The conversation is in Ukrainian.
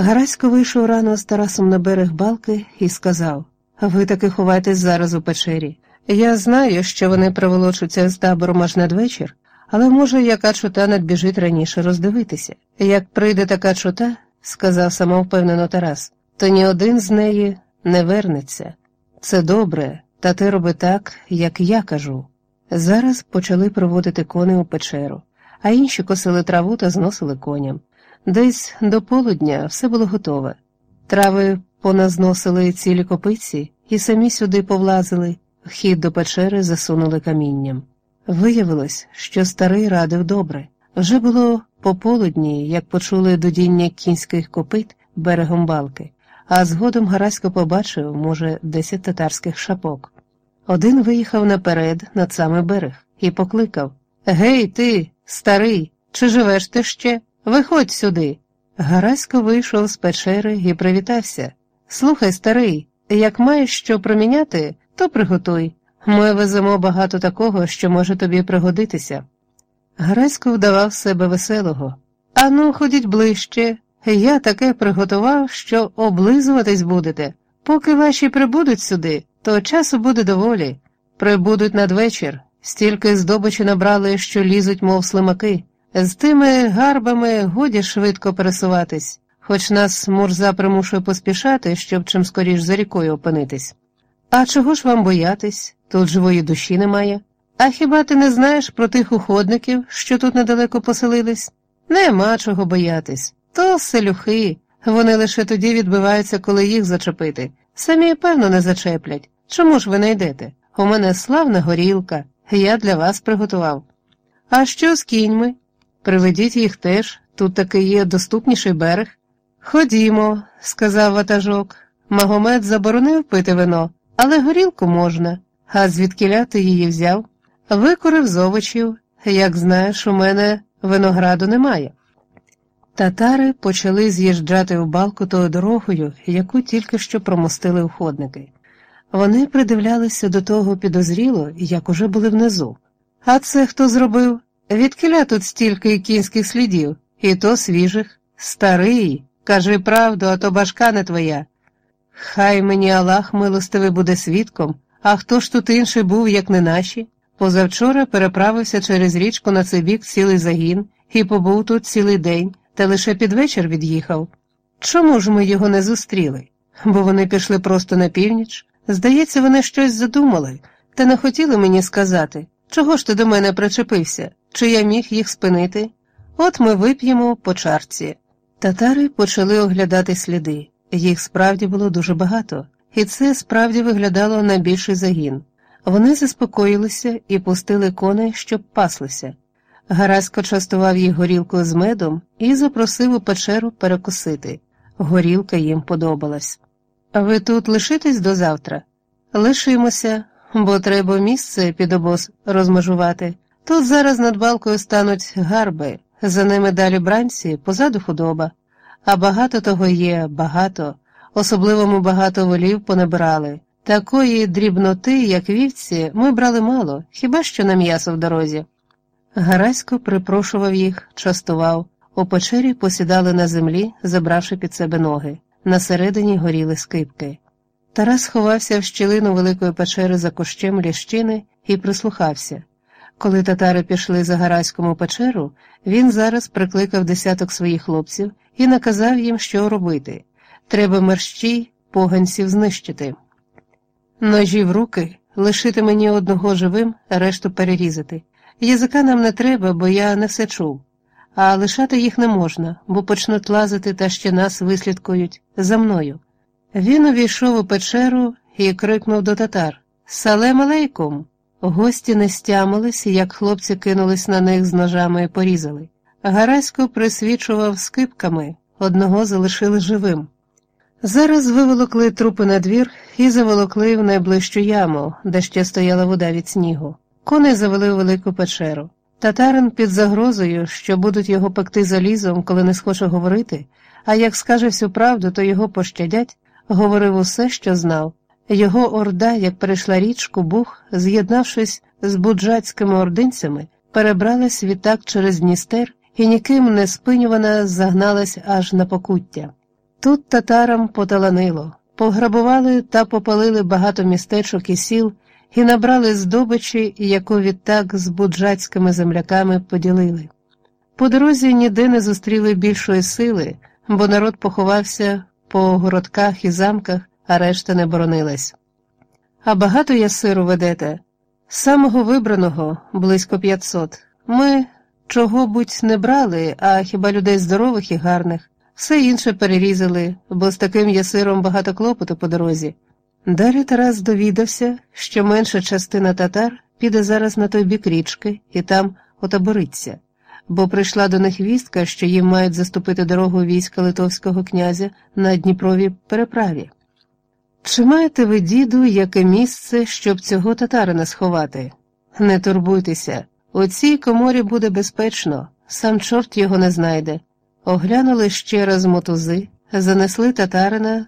Гарасько вийшов рано з Тарасом на берег балки і сказав Ви таки ховайтесь зараз у печері. Я знаю, що вони приволочуться з табором аж надвечір, але може яка чута надбіжить раніше роздивитися. Як прийде така чута, сказав самовпевнено Тарас, то ні один з неї не вернеться. Це добре, та ти роби так, як я кажу. Зараз почали проводити коней у печеру, а інші косили траву та зносили коням. Десь до полудня все було готове. Трави поназносили цілі копиці і самі сюди повлазили, вхід до печери засунули камінням. Виявилось, що старий радив добре. Вже було пополудні, як почули дудіння кінських копит берегом балки, а згодом Гарасько побачив, може, десять татарських шапок. Один виїхав наперед над самий берег і покликав Гей, ти, старий, чи живеш ти ще? Виходь сюди. Гарасько вийшов з печери і привітався. Слухай, старий, як маєш що проміняти, то приготуй. Ми веземо багато такого, що може тобі пригодитися. Гарасько вдавав себе веселого. Ану, ходіть ближче. Я таке приготував, що облизуватись будете. Поки ваші прибудуть сюди, то часу буде доволі. Прибудуть надвечір, стільки здобичі набрали, що лізуть, мов слимаки. З тими гарбами годі швидко пересуватись, хоч нас мурза примушує поспішати, щоб чим скоріш за рікою опинитись. А чого ж вам боятись? Тут живої душі немає. А хіба ти не знаєш про тих уходників, що тут недалеко поселились? Нема чого боятись. То селюхи, вони лише тоді відбиваються, коли їх зачепити. Самі, певно, не зачеплять. Чому ж ви не йдете? У мене славна горілка, я для вас приготував. А що з кіньми? Приведіть їх теж, тут таки є доступніший берег. Ходімо, сказав ватажок. Магомед заборонив пити вино, але горілку можна, а звідкіля ти її взяв? Викорив з овочів, як знаєш, у мене винограду немає. Татари почали з'їжджати в балку тою дорогою, яку тільки що промостили уходники. Вони придивлялися до того підозріло, як уже були внизу. А це хто зробив? Відкиля тут стільки кінських слідів, і то свіжих. Старий, кажи правду, а то башка не твоя. Хай мені Аллах милостивий буде свідком, а хто ж тут інший був, як не наші? Позавчора переправився через річку на цей бік цілий загін і побув тут цілий день, та лише під вечір від'їхав. Чому ж ми його не зустріли? Бо вони пішли просто на північ. Здається, вони щось задумали, та не хотіли мені сказати, чого ж ти до мене причепився, чи я міг їх спинити? От ми вип'ємо по чарці. Татари почали оглядати сліди. Їх справді було дуже багато, і це справді виглядало на більший загін. Вони заспокоїлися і пустили коней, щоб паслися. Гарасько частував їх горілкою з медом і запросив у печеру перекусити. Горілка їм подобалась. Ви тут лишитесь до завтра? Лишимося, бо треба місце під обоз розмежувати. Тут зараз над балкою стануть гарби, за ними далі бранці, позаду худоба. А багато того є, багато, особливо ми багато волів понабирали. Такої дрібноти, як вівці, ми брали мало, хіба що на м'ясо в дорозі. Гарасько припрошував їх, частував, у печері посідали на землі, забравши під себе ноги. На середині горіли скипки. Тарас ховався в щілину великої печери за кущем ліщини і прислухався. Коли татари пішли за Гараському печеру, він зараз прикликав десяток своїх хлопців і наказав їм, що робити. Треба мерщій поганців знищити. Ножі в руки, лишити мені одного живим, решту перерізати. Язика нам не треба, бо я не все чув, а лишати їх не можна, бо почнуть лазити та ще нас вислідкують за мною. Він увійшов у печеру і крикнув до татар Салем алейкум! Гості не стямились, як хлопці кинулись на них з ножами і порізали. Гарасько присвічував скипками, одного залишили живим. Зараз виволокли трупи на двір і заволокли в найближчу яму, де ще стояла вода від снігу. Коней завели у велику печеру. Татарин під загрозою, що будуть його пекти залізом, коли не схоче говорити, а як скаже всю правду, то його пощадять, говорив усе, що знав. Його орда, як перейшла річку, Бух, з'єднавшись з буджацькими ординцями, перебралась відтак через Дністер і ніким не спинювана загналась аж на покуття. Тут татарам поталанило, пограбували та попалили багато містечок і сіл і набрали здобичі, яку відтак з буджацькими земляками поділили. По дорозі ніде не зустріли більшої сили, бо народ поховався по городках і замках, а решта не боронилась. А багато я сиру ведете? Самого вибраного близько п'ятсот. Ми чого будь не брали, а хіба людей здорових і гарних. Все інше перерізали, бо з таким ясиром багато клопоту по дорозі. Далі Тарас довідався, що менша частина татар піде зараз на той бік річки і там отабориться, бо прийшла до них вістка, що їм мають заступити дорогу війська литовського князя на Дніпрові переправі. Чи маєте ви, діду, яке місце, щоб цього татарина сховати? Не турбуйтеся, у цій коморі буде безпечно, сам чорт його не знайде. Оглянули ще раз мотузи, занесли татарина